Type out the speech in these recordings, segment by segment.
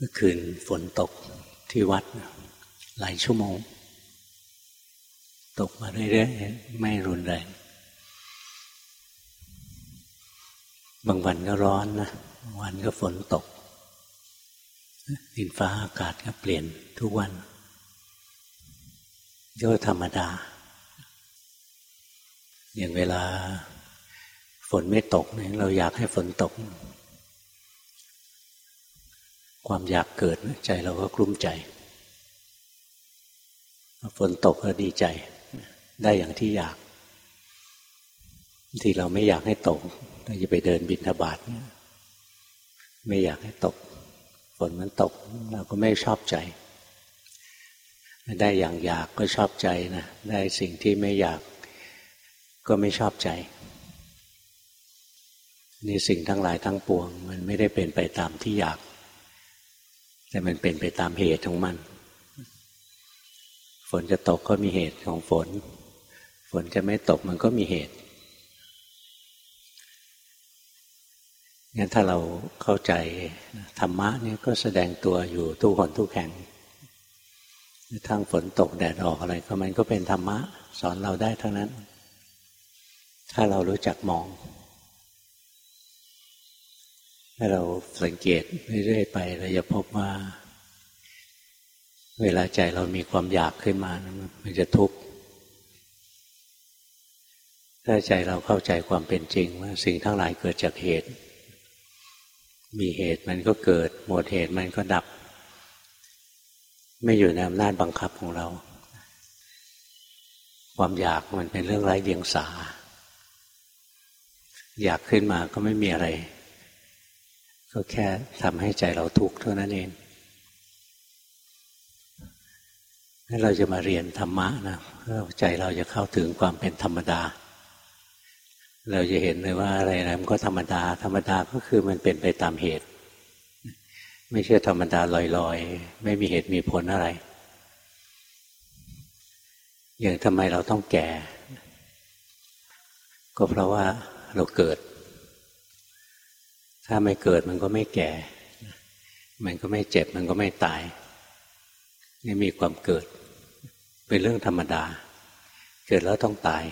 เมื่อคืนฝนตกที่วัด หลายชั่วโมง ตกมาเรื่อยๆไม่รุนแรง บางวันก็ร้อนนะบางวันก็ฝนตกดินฟ้าอากาศก็เปลี่ยนทุกวันก็ธรรมดา อย่างเวลาฝนไม่ตกเนี่ยเราอยากให้ฝนตก ความอยากเกิดใจเราก็กลุ้มใจฝนตกก็ดีใจ ได้อย่างที่อยาก ที่เราไม่อยากให้ตกเราจะไปเดินบินทบาทไม่อยากให้ตกฝนมันตก เราก็ไม่ชอบใจ ได้อย่างอยากก็ชอบใจนะได้สิ่งที่ไม่อยากก็ไม่ชอบใจนี่สิ่งทั้งหลายทั้งปวง มันไม่ได้เป็นไปตามที่อยาก แต่มันเป็นไปตามเหตุของมัน ฝนจะตกก็มีเหตุของฝน ฝนจะไม่ตกมันก็มีเหตุงั้นถ้าเราเข้าใจธรรมะนี่ก็แสดงตัวอยู่ทุกคนทุกแห่งทั้งฝนตกแดดออกอะไรก็มันก็เป็นธรรมะ สอนเราได้ทั้งนั้น ถ้าเรารู้จักมอง ถ้าเราสังเกตเรื่อยๆไปเราจะพบว่า เวลาใจเรามีความอยากขึ้นมา มันจะทุกข์ถ้าใจเราเข้าใจความเป็นจริงว่าสิ่งทั้งหลายเกิดจากเหตุ มีเหตุมันก็เกิด หมดเหตุมันก็ดับ ไม่อยู่ในอำนาจบังคับของเรา ความอยากมันเป็นเรื่องไร้เดียงสาอยากขึ้นมาก็ไม่มีอะไร ก็แค่ทำให้ใจเราทุกข์เท่านั้นเองนั่นเราจะมาเรียนธรรมะนะใจเราจะเข้าถึงความเป็นธรรมดา เราจะเห็นเลยว่าอะไรอะไรมันก็ธรรมดา ธรรมดาก็คือมันเป็นไปตามเหตุ ไม่ใช่ธรรมดาลอยๆ ไม่มีเหตุมีผลอะไร อย่างทำไมเราต้องแก่ ก็เพราะว่าเราเกิด ถ้าไม่เกิดมันก็ไม่แก่ มันก็ไม่เจ็บ มันก็ไม่ตาย นี่มีความเกิด เป็นเรื่องธรรมดา เกิดแล้วต้องตาย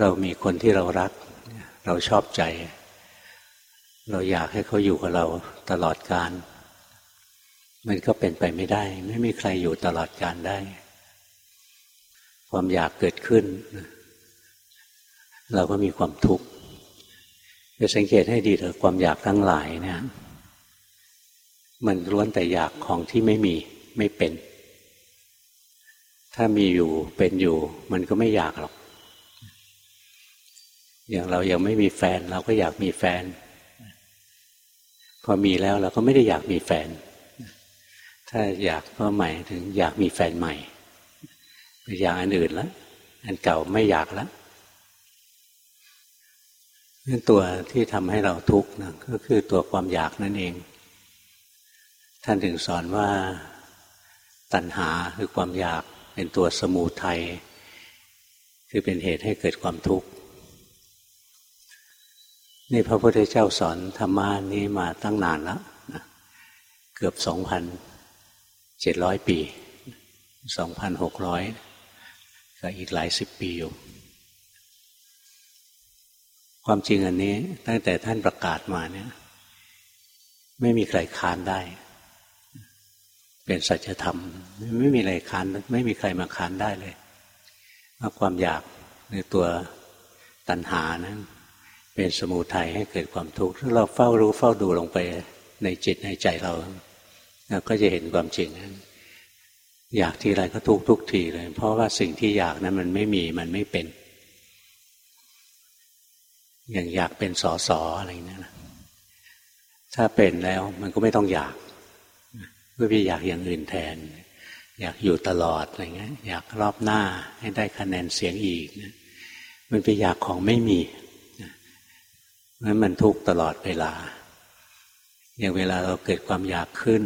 เรามีคนที่เรารัก เราชอบใจ เราอยากให้เขาอยู่กับเราตลอดการ มันก็เป็นไปไม่ได้ ไม่มีใครอยู่ตลอดการได้ ความอยากเกิดขึ้น เราก็มีความทุกข์ จะสังเกตให้ดีเถอะความอยากทั้งหลายเนี่ยมันล้วนแต่อยากของที่ไม่มีไม่เป็น ถ้ามีอยู่เป็นอยู่ มันก็ไม่อยากหรอก อย่างเรายังไม่มีแฟน เราก็อยากมีแฟน พอมีแล้วเราก็ไม่ได้อยากมีแฟน ถ้าอยากก็ใหม่ถึงอยากมีแฟนใหม่ไปอยากอันอื่นแล้วอันเก่าไม่อยากแล้ว นั่นตัวที่ทำให้เราทุกข์นะก็คือตัวความอยากนั่นเอง ท่านถึงสอนว่าตัณหาคือความอยากเป็นตัวสมูทัยคือเป็นเหตุให้เกิดความทุกข์นี่พระพุทธเจ้าสอนธรรมานี้มาตั้งนานแล้วนะเกือบสองพันเจ็ดร้อยปีสองพันหกร้อยก็อีกหลายสิบปีอยู่ ความจริงอันนี้ ตั้งแต่ท่านประกาศมาเนี่ย ไม่มีใครค้านได้ เป็นสัจธรรม ไม่มีอะไรค้านไม่มีใครมาค้านได้เลยว่าความอยากในตัวตัณหานั้นเป็นสมุทัยให้เกิดความทุกข์ถ้าเราเฝ้ารู้เฝ้าดูลงไปในจิตในใจเราเราก็จะเห็นความจริงนั้นอยากทีไรก็ทุกทุกทีเลย เพราะว่าสิ่งที่อยากนั้นมันไม่มีมันไม่เป็น อย่างอยากเป็นสอสออะไรนี่นะถ้าเป็นแล้วมันก็ไม่ต้องอยากก็ไปอยากอย่างอื่นแทน อยากอยู่ตลอดอะไรเงี้ย อยากรอบหน้าให้ได้คะแนนเสียงอีกนะมันไปอยากของไม่มีนั้นมันทุกตลอดเวลา อย่างเวลาเราเกิดความอยากขึ้น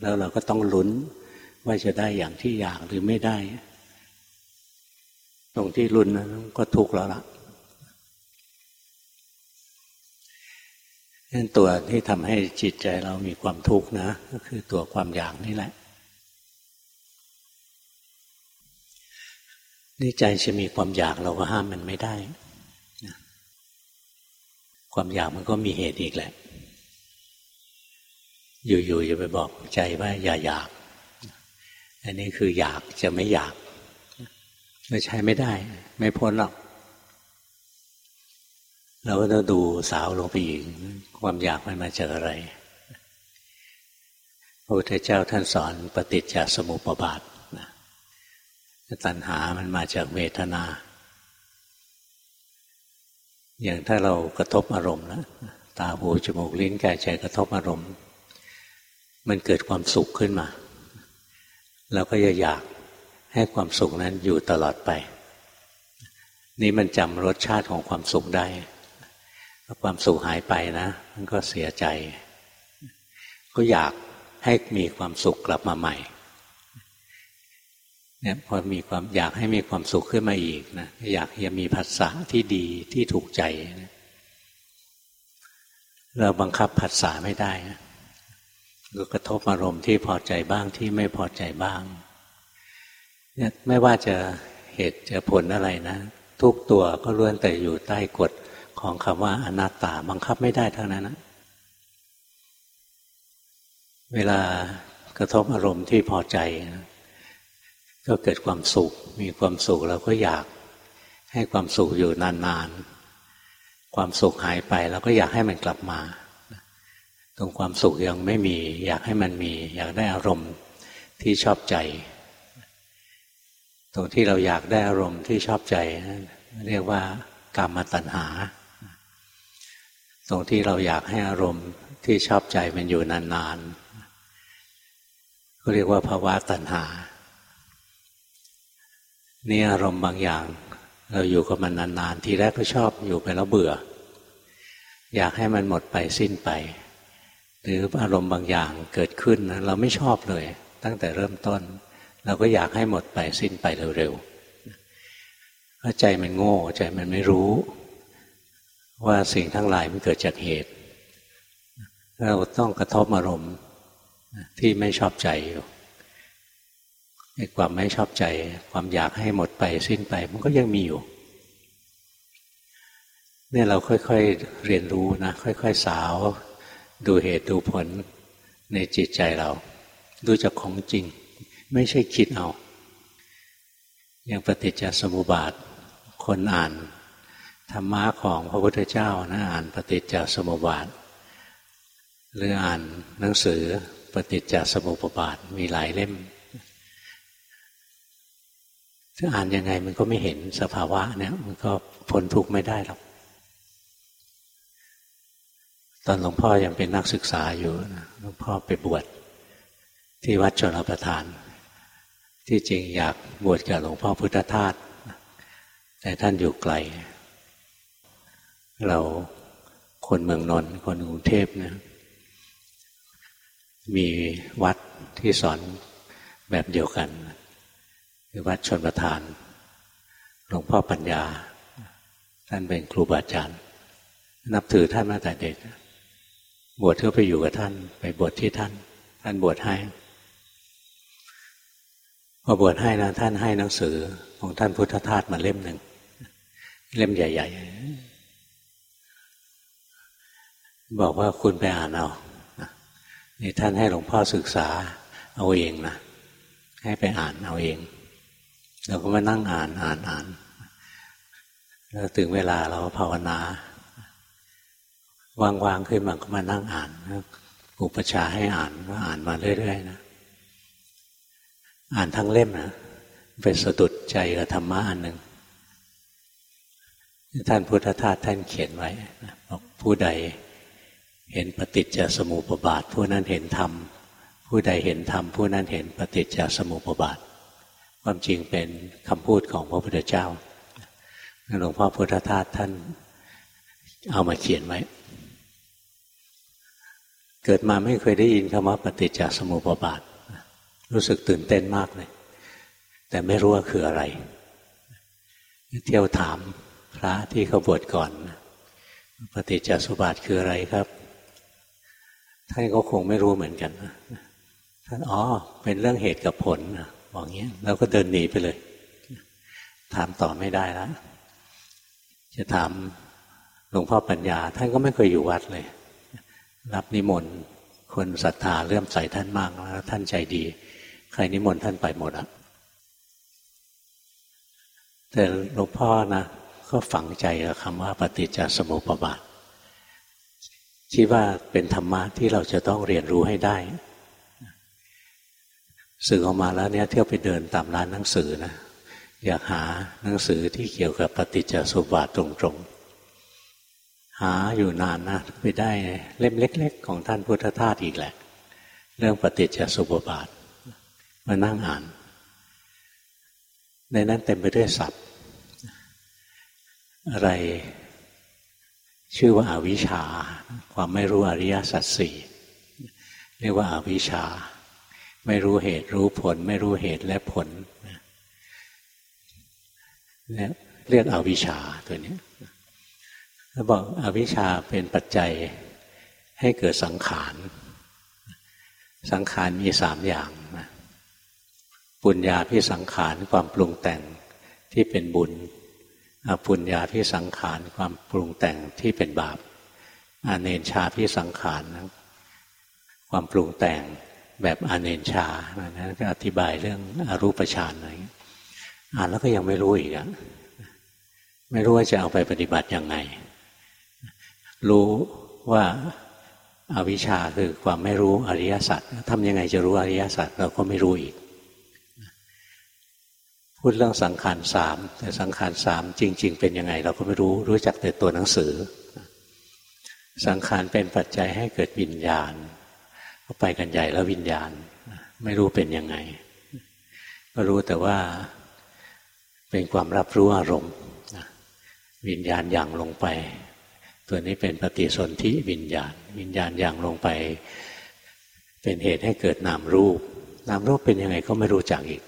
แล้วเราก็ต้องลุ้นว่าจะได้อย่างที่อยากหรือไม่ได้ ตรงที่ลุ้นนั้นก็ทุกข์แล้วล่ะ นั่นตัวที่ทำให้จิตใจเรามีความทุกข์นะ ก็คือตัวความอยากนี่แหละ นี่ใจจะมีความอยากเราก็ห้ามมันไม่ได้ ความอยากมันก็มีเหตุอีกแหละ อยู่ๆอย่าไปบอกใจว่าอย่าอยาก อันนี้คืออยากจะไม่อยากไม่ใช้ไม่ได้ ไม่พ้นหรอก เราก็ต้องดูสาวลงไปอีกความอยากมันมาจากอะไรพระพุทธเจ้าท่านสอนปฏิจจสมุปบาทนะตัณหามันมาจากเวทนา อย่างถ้าเรากระทบอารมณ์นะตาหูจมูกลิ้นกายใจกระทบอารมณ์ มันเกิดความสุขขึ้นมาเราก็จะอยากให้ความสุขนั้นอยู่ตลอดไป นี่มันจำรสชาติของความสุขได้ ถ้าความสุขหายไปนะ มันก็เสียใจ ก็อยากให้มีความสุขกลับมาใหม่เนี่ยพอมีความอยากให้มีความสุขขึ้นมาอีกนะอยากจะมีภาษาที่ดีที่ถูกใจนะเราบังคับภาษาไม่ได้นะก็กระทบอารมณ์ที่พอใจบ้างที่ไม่พอใจบ้างเนี่ยไม่ว่าจะเหตุจะผลอะไรนะ ทุกตัวก็ล้วนแต่อยู่ใต้กฎ ของคำว่าอนัตตาบังคับไม่ได้ทั้งนั้นนะเวลากระทบอารมณ์ที่พอใจ ก็เกิดความสุข มีความสุขเราก็อยากให้ความสุขอยู่นานๆ ความสุขหายไปเราก็อยากให้มันกลับมา ตรงความสุขยังไม่มี อยากให้มันมี อยากได้อารมณ์ที่ชอบใจ ตรงที่เราอยากได้อารมณ์ที่ชอบใจ เรียกว่ากรรมตัณหา ตรงที่เราอยากให้อารมณ์ที่ชอบใจมันอยู่นานๆก็เรียกว่าภาวะตัณหา นี่อารมณ์บางอย่าง เราอยู่กับมันนานๆ ทีแรกก็ชอบอยู่ไปแล้วเบื่อ อยากให้มันหมดไปสิ้นไป หรืออารมณ์บางอย่างเกิดขึ้นเราไม่ชอบเลย ตั้งแต่เริ่มต้น เราก็อยากให้หมดไปสิ้นไปเร็วๆเพราะใจมันโง่ใจมันไม่รู้ ว่าสิ่งทั้งหลายมันเกิดจากเหตุ เราต้องกระทบอารมณ์ที่ไม่ชอบใจอยู่ไอ้ความไม่ชอบใจ ความอยากให้หมดไปสิ้นไป มันก็ยังมีอยู่ เนี่ยเราค่อยๆเรียนรู้นะ ค่อยๆสาว ดูเหตุดูผลในจิตใจเรา ดูจากของจริง ไม่ใช่คิดเอา อย่างปฏิจจสมุปบาท คนอ่าน ธรรมะของพระพุทธเจ้านะอ่านปฏิจจสมุปบาท หรืออ่านหนังสือปฏิจจสมุปบาทมีหลายเล่มถ้าอ่านยังไงมันก็ไม่เห็นสภาวะเนี่ย มันก็พ้นทุกข์ไม่ได้หรอกตอนหลวงพ่อยังเป็นนักศึกษาอยู่หลวงพ่อไปบวชที่วัดชนประทาน ที่จริงอยากบวชกับหลวงพ่อพุทธทาสแต่ท่านอยู่ไกล เราคนเมืองนนท์คนกรุงเทพนะ มีวัดที่สอนแบบเดียวกันคือวัดชนประทาน หลวงพ่อปัญญา ท่านเป็นครูบาอาจารย์ นับถือท่านมาแต่เด็ก บวชเพื่อไปอยู่กับท่าน ไปบวชที่ท่าน ท่านบวชให้พอบวชให้นะท่านให้หนังสือของท่านพุทธทาสมาเล่มหนึ่ง เล่มใหญ่ๆ บอกว่าคุณไปอ่านเอานี่ท่านให้หลวงพ่อศึกษาเอาเองนะให้ไปอ่านเอาเอง เราก็มานั่งอ่านอ่านอ่านแล้วถึงเวลาเราภาวนาว่างๆขึ้นมาก็มานั่งอ่านอุปชาให้อ่านก็อ่านมาเรื่อยๆนะอ่านทั้งเล่มนะเป็นสะดุดใจกับธรรมะอันหนึ่งท่านพุทธทาสท่านเขียนไว้บอกผู้ใด เห็นปฏิจจสมุปบาท ผู้นั้นเห็นธรรม ผู้ใดเห็นธรรม ผู้นั้นเห็นปฏิจจสมุปบาท ความจริงเป็นคำพูดของพระพุทธเจ้าหลวงพ่อพุทธทาสท่านเอามาเขียนไว้ เกิดมาไม่เคยได้ยินคำว่าปฏิจจสมุปบาท รู้สึกตื่นเต้นมากเลย แต่ไม่รู้ว่าคืออะไร เที่ยวถามพระที่เขาบวชก่อน ปฏิจจสมุปบาทคืออะไรครับ ท่านก็คงไม่รู้เหมือนกันท่านอ๋อ เป็นเรื่องเหตุกับผลบอกงี้แล้วก็เดินหนีไปเลย ถามต่อไม่ได้แล้วจะถามหลวงพ่อปัญญา ท่านก็ไม่เคยอยู่วัดเลย รับนิมนต์คนศรัทธาเลื่อมใสท่านมากแล้วท่านใจดี ใครนิมนต์ท่านไปหมดอะแต่หลวงพ่อนะก็ฝังใจกับคำว่าปฏิจจสมุปบาท คิดว่าเป็นธรรมะที่เราจะต้องเรียนรู้ให้ได้สื่อออกมาแล้วเนี่ยเที่ยวไปเดินตามร้านหนังสือนะอยากหาหนังสือที่เกี่ยวกับปฏิจจสุบาทตรงๆ หาอยู่นานนะไปได้เล่มเล็ก ๆ ของท่านพุทธทาสอีกแหละ เรื่องปฏิจจสมุปบาท มานั่งอ่าน ในนั้นเต็มไปด้วยศัพท์ อะไร ชื่อว่าอาวิชชา ความไม่รู้อริยสัจสี่เรียกว่าอาวิชชา ไม่รู้เหตุรู้ผล ไม่รู้เหตุและผลเนี่ยเรียกอวิชชาตัวนี้แล้วบอกอวิชชาเป็นปัจจัยให้เกิดสังขาร สังขารมีสามอย่างปุญญาพิสังขารความปรุงแต่งที่เป็นบุญ อปุญญาพิสังขารความปรุงแต่งที่เป็นบาปอาเนชาพิสังขารความปรุงแต่งแบบอาเนชานั้นก็อธิบายเรื่องอรูปฌานอะไรอ่านแล้วก็ยังไม่รู้อีกอะไม่รู้ว่าจะเอาไปปฏิบัติยังไง รู้ว่าอาวิชชาคือความไม่รู้อริยสัจทำยังไงจะรู้อริยสัจเราก็ไม่รู้อีก พูดเรื่องสังขารสามแต่สังขารสามจริง ๆ เป็นยังไง เราก็ไม่รู้รู้จักแต่ตัวหนังสือ สังขารเป็นปัจจัยให้เกิดวิญญาณ ก็ไปกันใหญ่แล้ววิญญาณ ไม่รู้เป็นยังไง ก็รู้แต่ว่าเป็นความรับรู้อารมณ์วิญญาณอย่างลงไป ตัวนี้เป็นปฏิสนธิวิญญาณ วิญญาณอย่างลงไป เป็นเหตุให้เกิดนามรูป นามรูปเป็นยังไงก็ไม่รู้จักอีก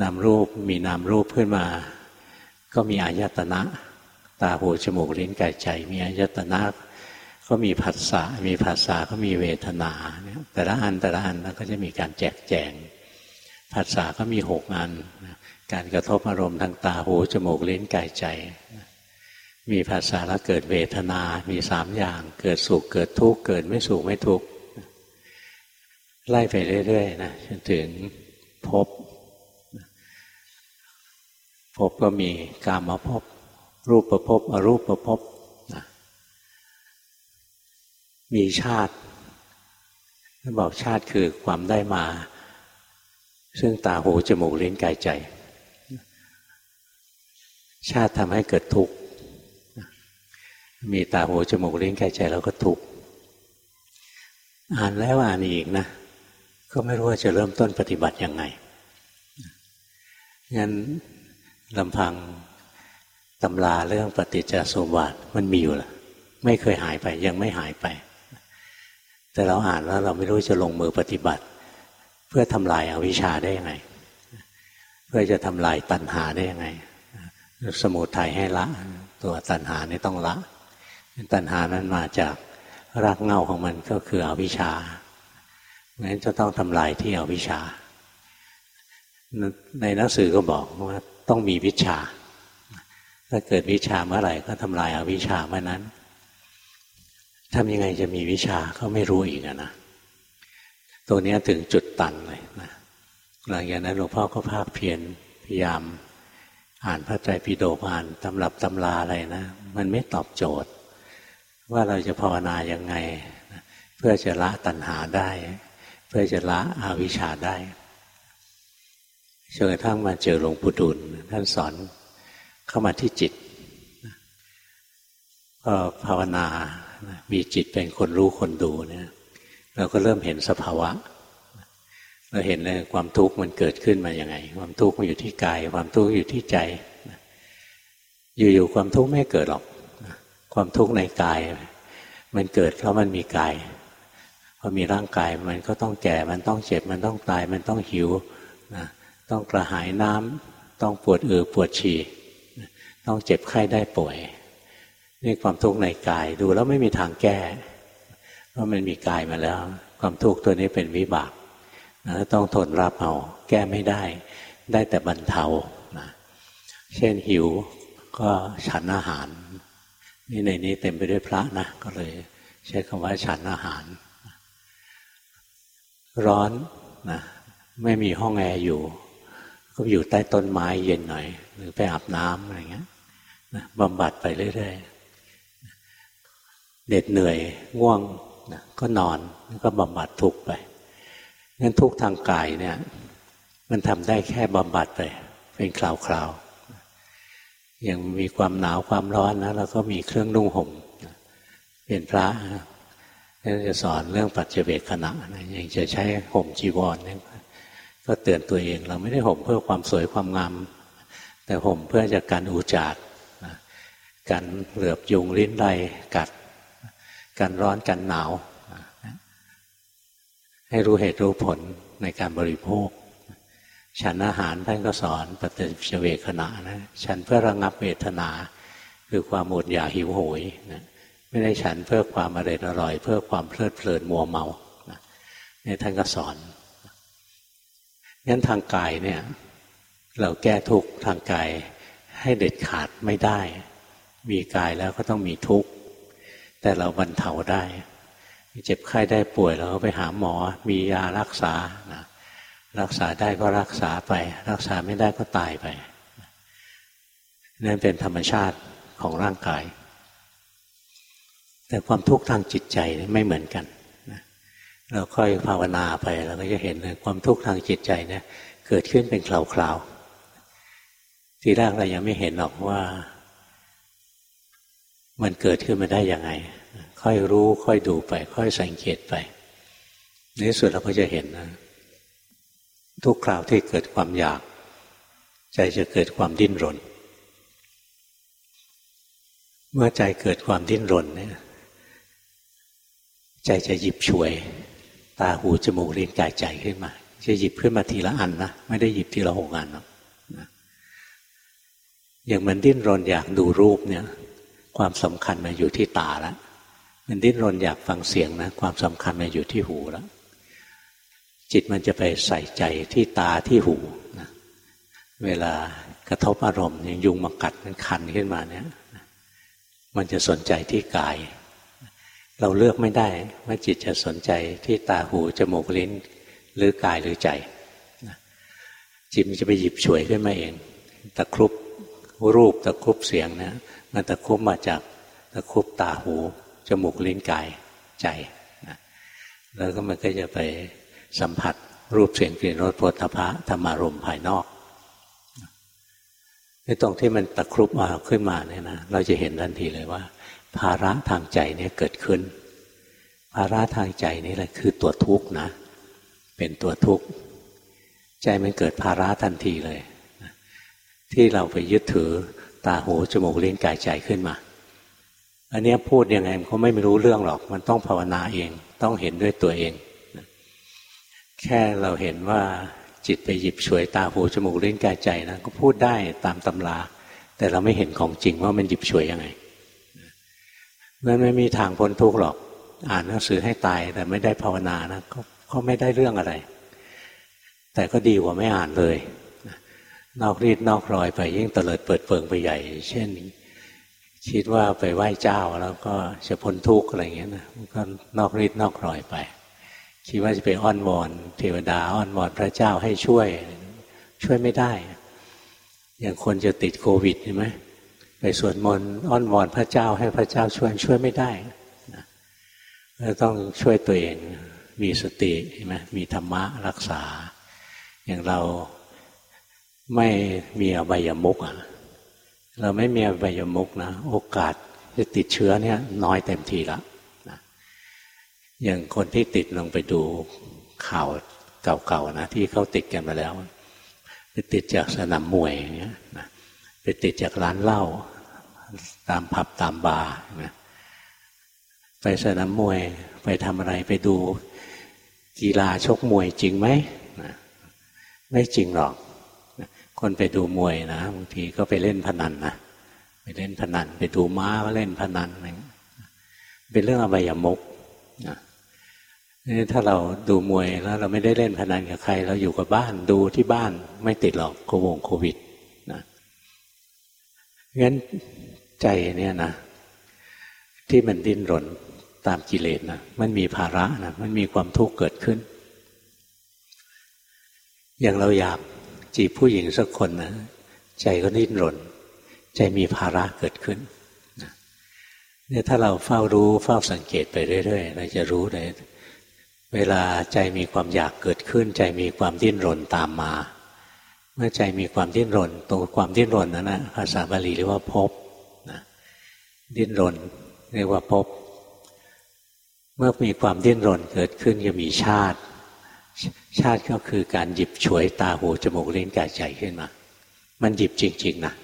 นามรูปมีนามรูปขึ้นมา ก็มีอายตนะ ตาหูจมูกลิ้นกายใจ มีอายตนะ ก็มีผัสสะมีผัสสะก็มีเวทนาแต่ละอันแต่ละอันก็จะมีการแจกแจงผัสสะก็มีหกอัน การกระทบอารมณ์ทางตาหูจมูกลิ้นกายใจ มีภาษาแล้วเกิดเวทนา มีสามอย่าง เกิดสุขเกิดทุกข์เกิดไม่สุขไม่ทุกข์ไล่ไปเรื่อยๆนะจนถึงพบ ภพก็มีกามาภพรูปประภพอรูปประภพนะมีชาติบอกชาติคือความได้มา ซึ่งตาหูจมูกลิ้นกายใจ ชาติทำให้เกิดทุกข์มีตาหูจมูกลิ้นกายใจแล้วก็ทุกข์อ่านแล้วอ่านอีกนะ ก็ไม่รู้ว่าจะเริ่มต้นปฏิบัติยังไงงั้น ลำพังตำราเรื่องปฏิจจสมบัติมันมีอยู่ละไม่เคยหายไปยังไม่หายไป แต่เราอ่านแล้วเราไม่รู้จะลงมือปฏิบัติ เพื่อทำลายอาวิชชาได้ยังไง เพื่อจะทำลายตัณหาได้ยังไง สมุทัยให้ละ ตัวตัณหานี่ต้องละ ตัณหานั้นมาจากรากเงาของมันก็คืออวิชชางั้นจะต้องทำลายที่อวิชชา ในหนังสือก็บอกว่า ต้องมีวิชา ถ้าเกิดวิชาเมื่อไหร่ก็ทำลายอาวิชาเมื่อนั้นทำยังไงจะมีวิชาก็ไม่รู้อีกนะตัวนี้ถึงจุดตันเลยนะหลังจากนั้นหลวงพ่อก็ภาคเพียรพยายาม อ่านพระไตรปิฎกอ่านตำรับตำราอะไรนะ มันไม่ตอบโจทย์ ว่าเราจะภาวนายังไง เพื่อจะละตัณหาได้ เพื่อจะละอาวิชชาได้ จนกระทั่งมาเจอหลวงปู่ดูลท่านสอนเข้ามาที่จิตก็ภาวนา มีจิตเป็นคนรู้คนดูเนี่ย เราก็เริ่มเห็นสภาวะ เราเห็นเลยความทุกข์มันเกิดขึ้นมาอย่างไง ความทุกข์มันอยู่ที่กาย ความทุกข์อยู่ที่ใจ อยู่ๆความทุกข์ไม่เกิดหรอก ความทุกข์ในกาย มันเกิดเพราะมันมีกายพอมีร่างกายมันก็ต้องแก่ มันต้องเจ็บ มันต้องตาย มันต้องหิวนะ ต้องกระหายน้ำต้องปวดเอือปวดฉี่ต้องเจ็บไข้ได้ป่วยนี่ความทุกข์ในกายดูแล้วไม่มีทางแก้เราะมันมีกายมาแล้ว ความทุกข์ตัวนี้เป็นวิบากนะต้องทนรับเอาแก้ไม่ได้ ได้แต่บรรเทานะเช่นหิวก็ฉันอาหาร นี่ในนี้เต็มไปด้วยพระนะก็เลย ใช้คำว่าฉันอาหาร ร้อนนะไม่มีห้องแอร์อยู่ ก็อยู่ใต้ต้นไม้เย็นหน่อย หรือไปอาบน้ำอะไรเงี้ยบำบัดไปเรื่อยๆเด็ดเหนื่อยง่วงนะก็นอนแล้วก็บำบัดทุกไปงั้นทุกทางกายเนี่ย มันทำได้แค่บำบัดไป เป็นคราวๆอย่างมีความหนาวความร้อนนะเราก็มีเครื่องนุ่งห่มเป็นพระนี่นจะสอนเรื่องปัจเจเวกขณะนะอย่างจะใช้ห่มจีวรเนี่ย ก็เตือนตัวเอง เราไม่ได้ห่มเพื่อความสวยความงาม แต่ห่มเพื่อจะการอุจารการเหลือบยุงลิ้นไรกัด การร้อนการหนาว ให้รู้เหตุรู้ผลในการบริโภค ฉันอาหารท่านก็สอนปฏิจเวขณะนะฉันเพื่อระงับเวทนา คือความหมดอยากหิวโหยนะไม่ได้ฉันเพื่อความอร่อยอร่อย เพื่อความเพลิดเพลินมัวเมาเนี่ท่านก็สอน งั้นทางกายเนี่ยเราแก้ทุกข์ทางกายให้เด็ดขาดไม่ได้ มีกายแล้วก็ต้องมีทุกข์ แต่เราบรรเทาได้ เจ็บไข้ได้ป่วยเราก็ไปหาหมอ มียารักษานะรักษาได้ก็รักษาไป รักษาไม่ได้ก็ตายไป นั่นเป็นธรรมชาติของร่างกาย แต่ความทุกข์ทางจิตใจไม่เหมือนกัน เราค่อยภาวนาไปเราก็จะเห็นความทุกข์ทางจิตใจเนี่ยเกิดขึ้นเป็นคราวๆทีแรกเรายังไม่เห็นหรอกว่า มันเกิดขึ้นมาได้ยังไง ค่อยรู้ค่อยดูไป ค่อยสังเกตไปในสุดเราก็จะเห็นนะ ทุกคราวที่เกิดความอยาก ใจจะเกิดความดิ้นรน เมื่อใจเกิดความดิ้นรนเนี่ย ใจจะหยิบช่วย ตาหูจมูกลิ้นกายใจขึ้นมา จะหยิบขึ้นมาทีละอันนะไม่ได้หยิบทีละหกอันหรอกอย่างมันดิ้นรนอยากดูรูปเนี่ย ความสำคัญมาอยู่ที่ตาแล้วมันดิ้นรนอยากฟังเสียงนะความสำคัญมาอยู่ที่หูแล้วจิตมันจะไปใส่ใจที่ตาที่หูนะเวลากระทบอารมณ์อย่างยุงมากัดมันคันขึ้นมาเนี่ย มันจะสนใจที่กาย เราเลือกไม่ได้ว่าจิตจะสนใจที่ตาหูจมูกลิ้นหรือกายหรือใจจิตมันจะไปหยิบฉวยขึ้นมาเองตะครุบรูปตะครุบเสียงนะมันตะครุบมาจากตะครุบตาหูจมูกลิ้นกายใจนะแล้วก็มันก็จะไปสัมผัสรูปเสียงกลิ่นรสโผฏฐะธรรมารมภายนอกในตรงที่มันตะครุบมาขึ้นมาเนี่ยนะเราจะเห็นทันทีเลยว่า ภาระทางใจเนี่ยเกิดขึ้น ภาระทางใจนี่แหละคือตัวทุกข์นะ เป็นตัวทุกข์ใจมันเกิดภาระทันทีเลย ที่เราไปยึดถือตาหูจมูกลิ้นกายใจขึ้นมา อันนี้พูดยังไงมันก็ไม่รู้เรื่องหรอก มันต้องภาวนาเอง ต้องเห็นด้วยตัวเอง แค่เราเห็นว่าจิตไปหยิบฉวยตาหูจมูกลิ้นกายใจนะก็พูดได้ตามตำรา แต่เราไม่เห็นของจริงว่ามันหยิบฉวยยังไง มันไม่มีทางพ้นทุกข์หรอก อ่านหนังสือให้ตาย แต่ไม่ได้ภาวนานะก็ก็ไม่ได้เรื่องอะไร แต่ก็ดีกว่าไม่อ่านเลย นอกรีดนอกรอยไปยิ่งเตลิดเปิดเปิงไปใหญ่ เช่นคิดว่าไปไหว้เจ้าแล้วก็จะพ้นทุกข์อะไรเงี้ยนะก็นอกรีดนอกรอยไป คิดว่าจะไปอ้อนวอนเทวดาอ้อนวอนพระเจ้าให้ช่วย ช่วยไม่ได้ อย่างคนจะติดโควิดใช่ไหม ไปสวดมนต์อ้อนวอนพระเจ้าให้พระเจ้าช่วยช่วยไม่ได้นะต้องช่วยตัวเองมีสติใช่ไหมมีธรรมะรักษา อย่างเราไม่มีอบายมุกเราไม่มีอบายมุกนะ โอกาสจะติดเชื้อเนี่ย น้อยเต็มทีละนะอย่างคนที่ติดลงไปดูข่าวเก่าๆนะที่เขาติดกันมาแล้วไปติดจากสนามมวยอย่างเงี้ยนะ ติดจากร้านเหล้าตามผับตามบาร์นะไปสนามมวยไปทำอะไรไปดูกีฬาชกมวยจริงไหมนะไม่จริงหรอก คนไปดูมวยนะบางทีก็ไปเล่นพนันนะไปเล่นพนัน ไปดูม้าก็เล่นพนันอะไรเป็นเรื่องอบายมุกนะนี่ถ้าเราดูมวยแล้วเราไม่ได้เล่นพนันกับใคร เราอยู่กับบ้านดูที่บ้านไม่ติดหรอกโควงโควิด งั้นใจเนี่ยนะ ที่มันดิ้นรนตามกิเลสนะมันมีภาระนะมันมีความทุกข์เกิดขึ้น อย่างเราอยากจีบผู้หญิงสักคนนะใจก็ดิ้นรน ใจมีภาระเกิดขึ้นเนี่ยถ้าเราเฝ้ารู้เฝ้าสังเกตไปเรื่อยๆเราจะรู้เลยเวลาใจมีความอยากเกิดขึ้น ใจมีความดิ้นรนตามมา เมื่อใจมีความดิ้นรนตรงความดิ้นรนนั้นนะภาษาบาลีเรียกว่าภพนะดิ้นรน เรียกว่าภพเมื่อมีความดิ้นรนเกิดขึ้นจะมีชาติ ชาติก็คือการหยิบฉวยตาหูจมูกลิ้นกายใจขึ้นมา มันหยิบจริง ๆนะ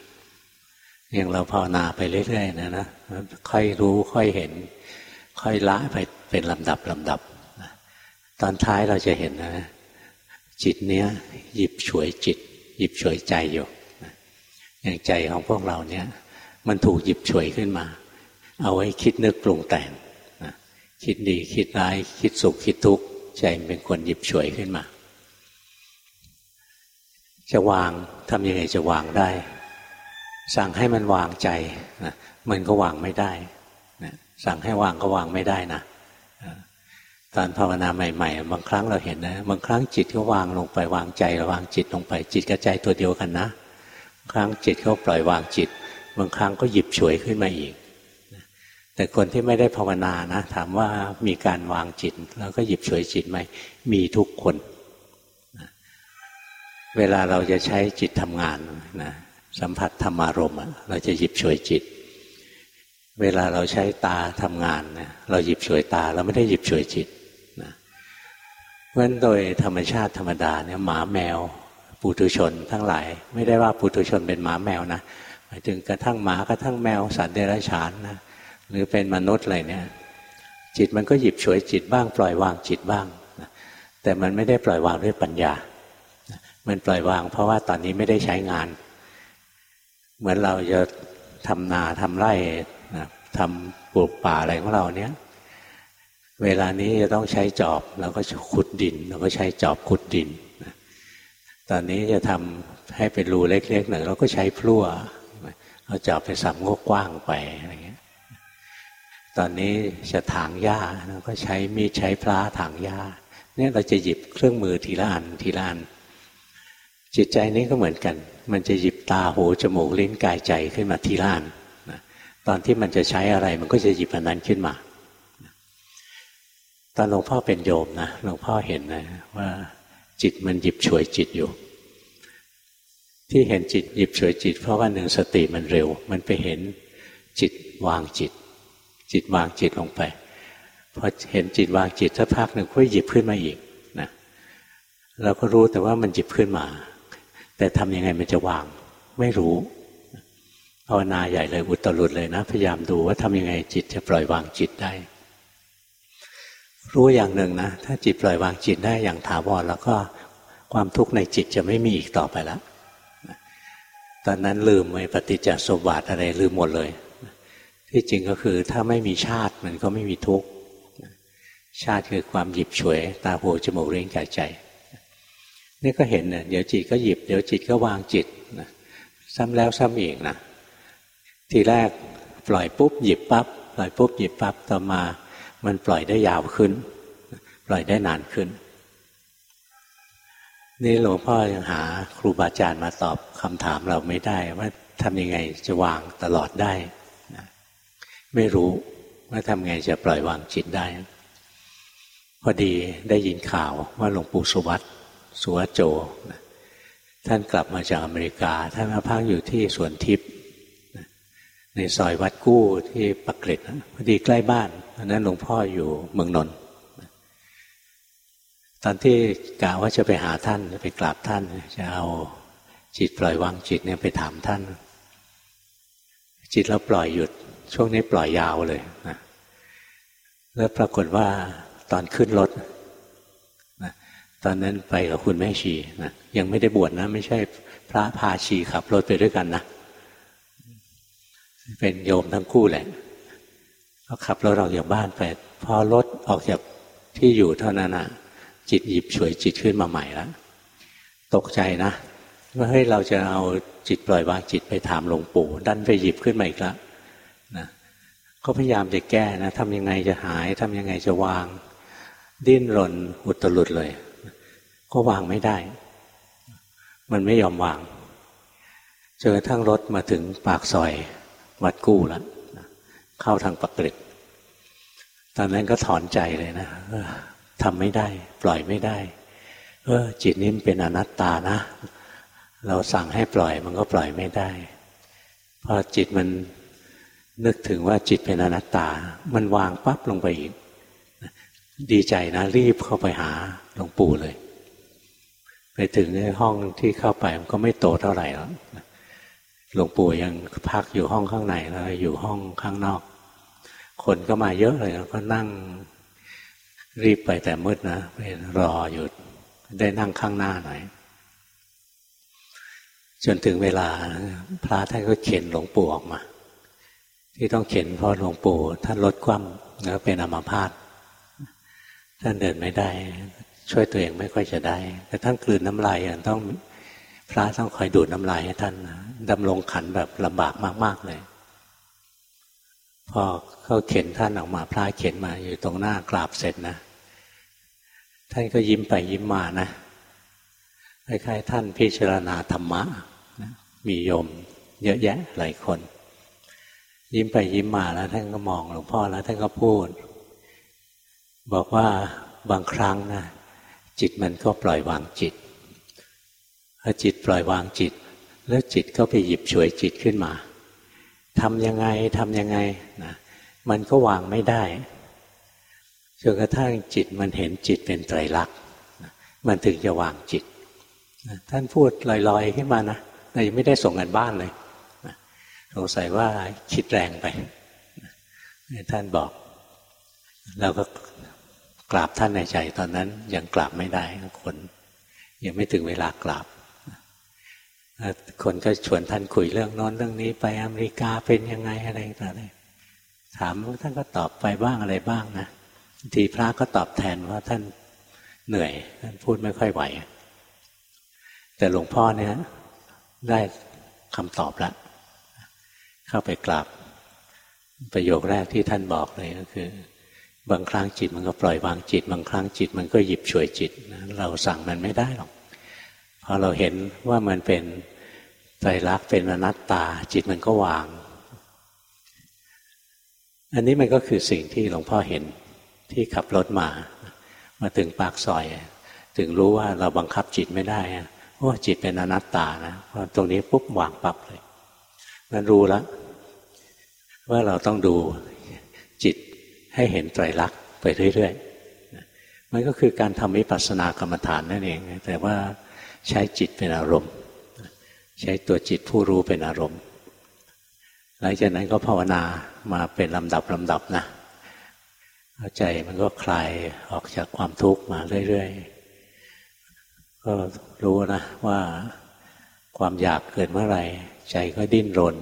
อย่างเราภาวนาไปเรื่อยๆนะนะค่อยรู้ค่อยเห็น ค่อยละไปเป็นลำดับลำดับตอนท้ายเราจะเห็นนะ จิตเนี้ยหยิบฉวยจิต หยิบฉวยใจอยู่อย่างใจของพวกเราเนี่ย มันถูกหยิบฉวยขึ้นมา เอาไว้คิดนึกปรุงแต่งคิดดีคิดร้ายคิดสุขคิดทุกข์ใจเป็นคนหยิบฉวยขึ้นมา จะวางทำยังไงจะวางได้ สั่งให้มันวางใจนะมันก็วางไม่ได้นะสั่งให้วางก็วางไม่ได้นะ ตอนภาวนาใหม่ ๆ บางครั้งเราเห็นนะ บางครั้งจิตก็วางลงไปวางใจวางจิตลงไป จิตกับใจตัวเดียวกันนะ ครั้งจิตเขาปล่อยวางจิต บางครั้งก็หยิบฉวยขึ้นมาอีก แต่คนที่ไม่ได้ภาวนานะ ถามว่ามีการวางจิต แล้วก็หยิบฉวยจิตไหมมีทุกคน เวลาเราจะใช้จิตทำงานนะสัมผัสธรรมารมณ์เราจะหยิบฉวยจิต เวลาเราใช้ตาทำงานนะเราหยิบฉวยตา เราไม่ได้หยิบฉวยจิต เพราะฉะนั้นโดยธรรมชาติธรรมดาเนี่ยหมาแมวปุถุชน ทั้งหลาย ไม่ได้ว่าปุถุชนเป็นหมาแมวนะหมายถึงกระทั่งหมากระทั่งแมวสัตว์เดรัจฉานนะหรือเป็นมนุษย์อะไรเนี่ยจิตมันก็หยิบฉวยจิตบ้าง ปล่อยวางจิตบ้างแต่มันไม่ได้ปล่อยวางด้วยปัญญา มันปล่อยวาง เพราะว่าตอนนี้ไม่ได้ใช้งาน เหมือนเราจะทำนาทำไร่ทำปลูกป่าอะไรของเราเนี้ย เวลานี้จะต้องใช้จอบเราก็ขุดดินเราก็ใช้จอบขุดดิน ตอนนี้จะทำให้เป็นรูเล็กๆหน่อยเราก็ใช้พลั่วเอาจอบไปสับงกกว้างไปอะไรเงี้ย ตอนนี้จะถางหญ้าเราก็ใช้มีดใช้พลาถางหญ้า เนี่ยเราจะหยิบเครื่องมือทีละอันทีละอัน จิตใจนี้ก็เหมือนกัน มันจะหยิบตาหูจมูกลิ้นกายใจขึ้นมาทีละอันตอนที่มันจะใช้อะไรมันก็จะหยิบอันนั้นขึ้นมา ตอนหลวงพ่อเป็นโยมนะหลวงพ่อเห็นนะว่าจิตมันหยิบฉวยจิตอยู่ ที่เห็นจิตหยิบฉวยจิต เพราะว่าหนึ่งสติมันเร็ว มันไปเห็นจิตวางจิต จิตวางจิตลงไปพอเห็นจิตวางจิตสักพักหนึ่งก็หยิบขึ้นมาอีกนะเราก็รู้แต่ว่ามันหยิบขึ้นมา แต่ทำยังไงมันจะวาง ไม่รู้ภาวนาใหญ่เลยอุตรุดเลยนะ พยายามดูว่าทำยังไงจิตจะปล่อยวางจิตได้ รู้อย่างหนึ่งนะ ถ้าจิตปล่อยวางจิตได้อย่างถาวรแล้วก็ความทุกข์ในจิตจะไม่มีอีกต่อไปแล้วตอนนั้นลืมไอ้ปฏิจจสมบัติอะไรลืมหมดเลย ที่จริงก็คือถ้าไม่มีชาติมันก็ไม่มีทุกข์ชาติคือความหยิบฉวย ตาหูจมูกเลี้ยงกายใจ นี่ก็เห็นเนี่ยเดี๋ยวจิตก็หยิบ เดี๋ยวจิตก็วางจิตนะซ้ำแล้วซ้ำอีกนะทีแรกปล่อยปุ๊บหยิบปับ๊บปล่อยปุ๊บหยิบปั๊บต่อมา มันปล่อยได้ยาวขึ้น ปล่อยได้นานขึ้น นี่หลวงพ่อยังหาครูบาอาจารย์มาตอบคำถามเราไม่ได้ว่าทำยังไงจะวางตลอดได้นะไม่รู้ว่าทำไงจะปล่อยวางจิตได้ พอดีได้ยินข่าวว่าหลวงปู่สุวัตสุวัตโจนะท่านกลับมาจากอเมริกา ท่านมาพักอยู่ที่สวนทิพย์ ในซอยวัดกู้ที่ปักเกร็ดพอดีใกล้บ้านตอนนั้นหลวงพ่ออยู่เมืองนนท์ตอนที่กล่าวว่าจะไปหาท่านไปกราบท่าน จะเอาจิตปล่อยวางจิตเนี่ยไปถามท่าน จิตเราปล่อยหยุด ช่วงนี้ปล่อยยาวเลยนะแล้วปรากฏว่าตอนขึ้นรถนะตอนนั้นไปกับคุณแม่ชีนะยังไม่ได้บวชนะ ไม่ใช่พระพาชีขับรถไปด้วยกันนะ เป็นโยมทั้งคู่แหละก็ขับรถออกจากบ้านไปพอรถออกจากที่อยู่เท่านั้นอะจิตหยิบฉวยจิตขึ้นมาใหม่แล้วตกใจนะว่าเฮ้ยเราจะเอาจิตปล่อยวางจิตไปถามหลวงปู่ดันไปหยิบขึ้นมาอีกแล้วนะก็พยายามจะแก้นะทำยังไงจะหายทำยังไงจะวาง ดิ้นรนอุตลุดเลย ก็วางไม่ได้ มันไม่ยอมวางเจอทั้งรถมาถึงปากซอย วัดกู้แล้วเข้าทางปักเกร็ดตอนนั้นก็ถอนใจเลยนะทำไม่ได้ ปล่อยไม่ได้เออจิตนี้มันเป็นอนัตตานะ เราสั่งให้ปล่อยมันก็ปล่อยไม่ได้พอจิตมันนึกถึงว่าจิตเป็นอนัตตา มันวางปั๊บลงไปอีก ดีใจนะ รีบเข้าไปหาหลวงปู่เลย ไปถึงในห้องที่เข้าไปมันก็ไม่โตเท่าไหร่แล้ว หลวงปู่ยังพักอยู่ห้องข้างในแล้วอยู่ห้องข้างนอก คนก็มาเยอะเลยแล้วก็นั่งรีบไปแต่มืดนะไปรออยู่ได้นั่งข้างหน้าหน่อยจนถึงเวลาพระท่านก็เข็นหลวงปู่ออกมา ที่ต้องเข็นเพราะหลวงปู่ท่านลดความแล้วเป็นอัมาพาตท่านเดินไม่ได้ ช่วยตัวเองไม่ค่อยจะได้ แต่ท่านกลืนน้ำลายต้อง พระต้องคอยดูดน้ำลายให้ท่านดำรงขันแบบลำบากมาก ๆ เลย พอเขาเข็นท่านออกมา พระเข็นมาอยู่ตรงหน้ากราบเสร็จนะ ท่านก็ยิ้มไปยิ้มมานะคล้ายๆท่านพิจารณาธรรมะนะมีโยม เยอะแยะหลายคน ยิ้มไปยิ้มมาแล้ว ท่านก็มองหลวงพ่อแล้วท่านก็พูด บอกว่าบางครั้งนะจิตมันก็ปล่อยวางจิต พอจิตปล่อยวางจิต แล้วจิตก็ไปหยิบฉวยจิตขึ้นมาทำยังไงทำยังไงนะมันก็วางไม่ได้จนกระทั่งจิตมันเห็นจิตเป็นไตรลักษณ์มันถึงจะวางจิต ท่านพูดลอยๆขึ้นมานะแต่ยังไม่ได้ส่งกันบ้านเลยสงสัยว่าคิดแรงไป ท่านบอก เราก็กราบท่านในใจตอนนั้นยังกราบไม่ได้คน ยังไม่ถึงเวลากราบ คนก็ชวนท่านคุยเรื่องน้นเรื่องนี้ ไปอเมริกาเป็นยังไงอะไรต่างๆถามท่านก็ตอบไปบ้างอะไรบ้างนะทีพระก็ตอบแทนว่าท่านเหนื่อยท่านพูดไม่ค่อยไหว แต่หลวงพ่อเนี่ย ได้คำตอบแล้วเข้าไปกราบประโยคแรกที่ท่านบอกเลยก็คือ บางครั้งจิตมันก็ปล่อยวางจิต บางครั้งจิตมันก็หยิบฉวยจิต เราสั่งมันไม่ได้หรอก พอเราเห็นว่ามันเป็นไตรลักษณ์เป็นอนัตตา จิตมันก็วาง อันนี้มันก็คือสิ่งที่หลวงพ่อเห็นที่ขับรถมา มาถึงปากซอย ถึงรู้ว่าเราบังคับจิตไม่ได้ว่าจิตเป็นอนัตตานะพอตรงนี้ปุ๊บวางปั๊บเลยมันรู้แล้วว่าเราต้องดูจิตให้เห็นไตรลักษณ์ไปเรื่อยๆมันก็คือการทำวิปัสสนากรรมฐานนั่นเอง แต่ว่า ใช้จิตเป็นอารมณ์ ใช้ตัวจิตผู้รู้เป็นอารมณ์ หลังจากนั้นก็ภาวนามาเป็นลำดับลำดับนะใจมันก็คลายออกจากความทุกข์มาเรื่อยๆ ก็รู้นะว่าความอยากเกิดเมื่อไหร่ ใจก็ดิ้นรน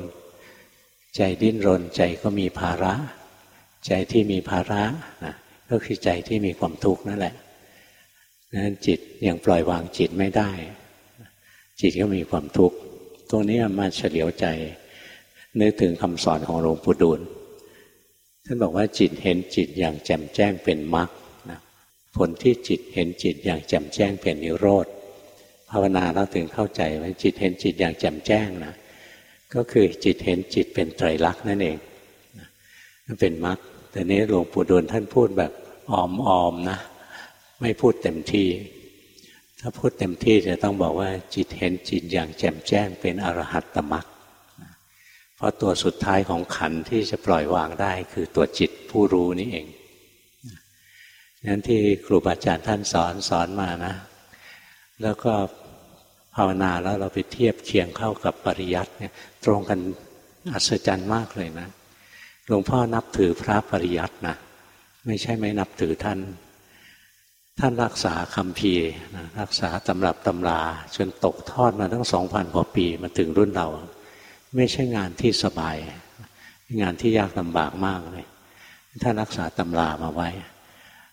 ใจดิ้นรน ใจก็มีภาระ ใจที่มีภาระนะก็คือใจที่มีความทุกข์นั่นแหละ นั้นจิตยังปล่อยวางจิตไม่ได้ จิตก็มีความทุกข์ตรงนี้มาเฉลียวใจ นึกถึงคำสอนของหลวงปู่ดูลท่านบอกว่าจิตเห็นจิตอย่างแจ่มแจ้งเป็นมรรคผลที่จิตเห็นจิตอย่างแจ่มแจ้งเป็นนิโรธภาวนาเราถึงเข้าใจว่าจิตเห็นจิตอย่างแจ่มแจ้งนะก็คือจิตเห็นจิตเป็นไตรลักษณ์นั่นเองนั่นเป็นมรรคแต่นี้หลวงปู่ดูลท่านพูดแบบออมๆนะ ไม่พูดเต็มที่ ถ้าพูดเต็มที่จะต้องบอกว่าจิตเห็นจิตอย่างแจ่มแจ้งเป็นอรหัตตมรรคพราะตัวสุดท้ายของขันที่จะปล่อยวางได้คือตัวจิตผู้รู้นี่เองนั้นที่ครูบาอาจารย์ท่านสอนสอนมานะ แล้วก็ภาวนาแล้วเราไปเทียบเคียงเข้ากับปริยัติเนี่ยตรงกันอัศจรรย์มากเลยนะ หลวงพ่อนับถือพระปริยัตินะ ไม่ใช่ไม่นับถือท่าน ท่านรักษาคำพีนะรักษาตำรับตำราจนตกทอดมาตั้งสองพันกว่าปีมาถึงรุ่นเรา ไม่ใช่งานที่สบาย งานที่ยากลำบากมากเลยถ้านรักษาตำรามาไว้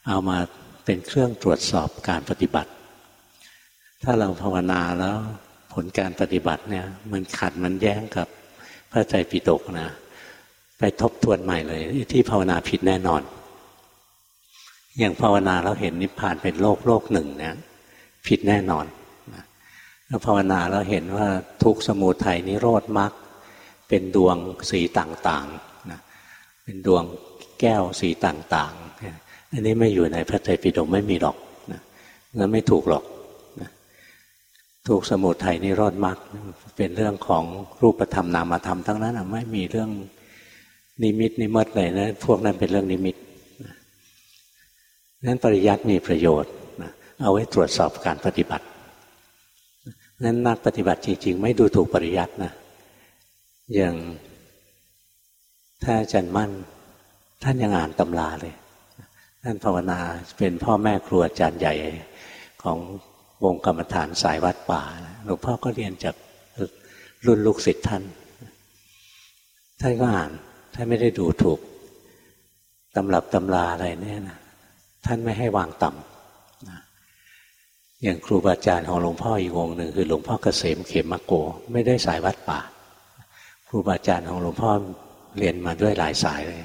เอามาเป็นเครื่องตรวจสอบการปฏิบัติ ถ้าเราภาวนาแล้วผลการปฏิบัติเนี่ย มันขัดมันแย้งกับพระใจปิฎกนะ ไปทบทวนใหม่เลยที่ภาวนาผิดแน่นอน อย่างภาวนาแล้วเห็นนิพพานเป็นโลกโลกหนึ่งเนี่ยผิดแน่นอนแล้วภาวนาแล้วเห็นว่าทุกสมุทัยนิโรธมรรคเป็นดวงสีต่างๆนะเป็นดวงแก้วสีต่างๆ อันนี้ไม่อยู่ในพระไตรปิฎกไม่มีหรอกนะงั้นไม่ถูกหรอกนะทุกสมุทัยนิโรธมรรคเป็นเรื่องของรูปธรรมนามธรรมทั้งนั้นไม่มีเรื่องนิมิตนิมิตเลยนะพวกนั้นเป็นเรื่องนิมิต นั้นปริยัติมีประโยชน์นะเอาไว้ตรวจสอบการปฏิบัตินั้นนักปฏิบัติจริง ๆ ไม่ดูถูกปริยัตินะ อย่างถ้าอาจารย์มั่น ท่านยังอ่านตำราเลย ท่านภาวนาเป็นพ่อแม่ครัวอาจารย์ใหญ่ของวงกรรมฐานสายวัดป่าหลวงพ่อก็เรียนจากรุ่นลูกศิษย์ท่าน ท่านก็อ่าน ท่านไม่ได้ดูถูกตำรับตำราอะไรเนี่ยนะ ท่านไม่ให้วางต่ำอย่างครูบาอาจารย์ของหลวงพ่ออีกองหนึ่งคือหลวงพ่อเกษมเขมมะโก ไม่ได้สายวัดป่า ครูบาอาจารย์ของหลวงพ่อเรียนมาด้วยหลายสายเลย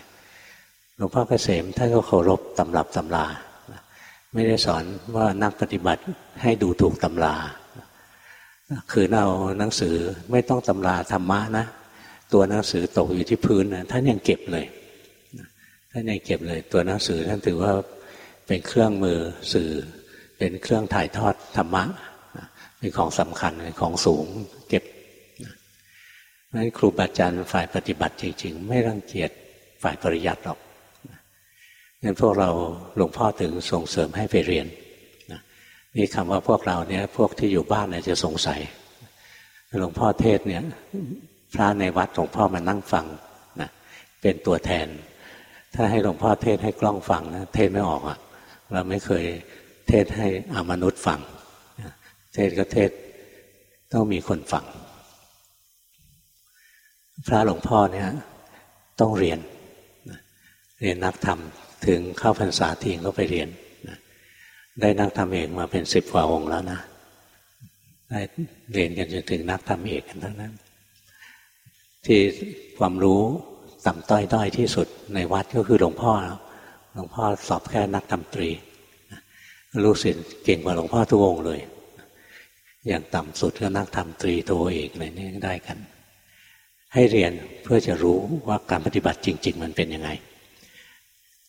หลวงพ่อเกษมท่านก็เคารพตำรับตำราไม่ได้สอนว่านักปฏิบัติให้ดูถูกตำราคือเอาหนังสือไม่ต้องตำราธรรมะนะตัวหนังสือตกอยู่ที่พื้นนะท่านยังเก็บเลยท่านยังเก็บเลย ตัวหนังสือท่านถือว่า เป็นเครื่องมือสื่อ เป็นเครื่องถ่ายทอดธรรมะเป็นของสำคัญเป็นของสูงเก็บนั้นครูบาอาจารย์ฝ่ายปฏิบัติจริง ๆ ไม่รังเกียจฝ่ายปริยัติหรอกงั้นพวกเราหลวงพ่อถึงส่งเสริมให้ไปเรียนนี่คำว่าพวกเราเนี่ยพวกที่อยู่บ้านเนี่ยจะสงสัยหลวงพ่อเทศเนี่ยพระในวัดหลวงพ่อมานั่งฟังนะเป็นตัวแทน ถ้าให้หลวงพ่อเทศให้กล้องฟังนะเทศไม่ออกอะ่ะ เราไม่เคยเทศให้อมนุษย์ฟัง เทศก็เทศต้องมีคนฟัง พระหลวงพ่อเนี่ยต้องเรียน เรียนนักธรรมถึงเข้าพรรษาทีก็ไปเรียน ได้นักธรรมเอกมาเป็นสิบกว่าองค์แล้วนะได้เรียนกันจนถึงนักธรรมเอกกันทั้งนั้น ที่ความรู้ต่ำต้อยด้อยที่สุดในวัดก็คือหลวงพ่อแล้ว หลวงพ่อสอบแค่นักธรรมตรีลูกศิษย์เก่งกว่าหลวงพ่อทุกองเลย อย่างต่ำสุดก็นักธรรมตรีตัวเอกอะไรนี่ได้กัน ให้เรียนเพื่อจะรู้ว่าการปฏิบัติจริง ๆ มันเป็นยังไง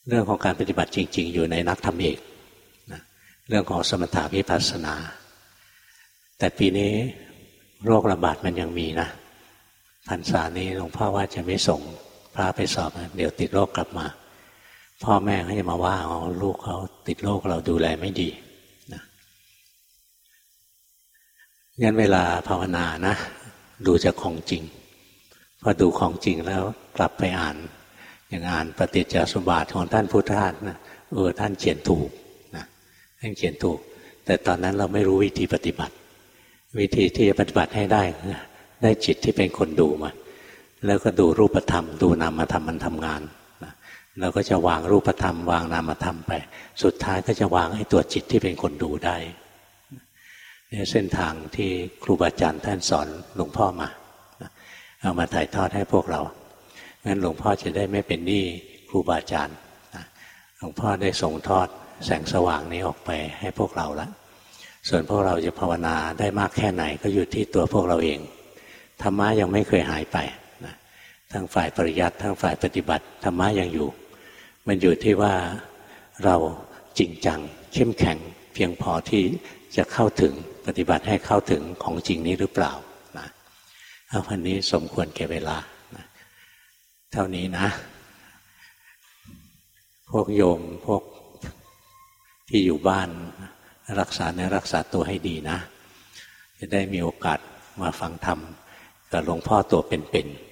เรื่องของการปฏิบัติจริง ๆ อยู่ในนักธรรมเอกเรื่องของสมถาวิปัสสนา แต่ปีนี้โรคระบาดมันยังมีนะพรรษานี้หลวงพ่อว่าจะไม่ส่งพระไปสอบ เดี๋ยวติดโรคกลับมา พ่อแม่เขาจะมาว่าเอลูกเขาติดโรคเราดูแลไม่ดีนะงั้นเวลาภาวนานะ ดูจากของจริงพอดูของจริงแล้วกลับไปอ่าน อย่างอ่านปฏิจจสมบัติของท่านพุทธทาสนะเออท่านเขียนถูกนะท่านเขียนถูก แต่ตอนนั้นเราไม่รู้วิธีปฏิบัติ วิธีที่จะปฏิบัติให้ได้ได้จิตที่เป็นคนดูมาแล้วก็ดูรูปธรรม ดูนามธรรมมันทำงาน เราก็จะวางรูปธรรม วางนามธรรมไป สุดท้ายก็จะวางให้ตัวจิตที่เป็นคนดูได้เนี่ยเส้นทางที่ครูบาอาจารย์ท่านสอนหลวงพ่อมาเอามาถ่ายทอดให้พวกเรางั้นหลวงพ่อจะได้ไม่เป็นหนี้ครูบาอาจารย์หลวงพ่อได้ส่งทอดแสงสว่างนี้ออกไปให้พวกเราแล้วส่วนพวกเราจะภาวนาได้มากแค่ไหนก็อยู่ที่ตัวพวกเราเองธรรมะยังไม่เคยหายไปทั้งฝ่ายปริยัติทั้งฝ่ายปฏิบัติธรรมะยังอยู่ มันอยู่ที่ว่าเราจริงจัง เข้มแข็ง เพียงพอที่จะเข้าถึงปฏิบัติให้เข้าถึงของจริงนี้หรือเปล่านะเอาวันนี้สมควรแก่เวลานะเท่านี้นะ พวกโยมพวกที่อยู่บ้านรักษาในรักษาตัวให้ดีนะ จะได้มีโอกาสมาฟังธรรมกับหลวงพ่อตัวเป็นๆ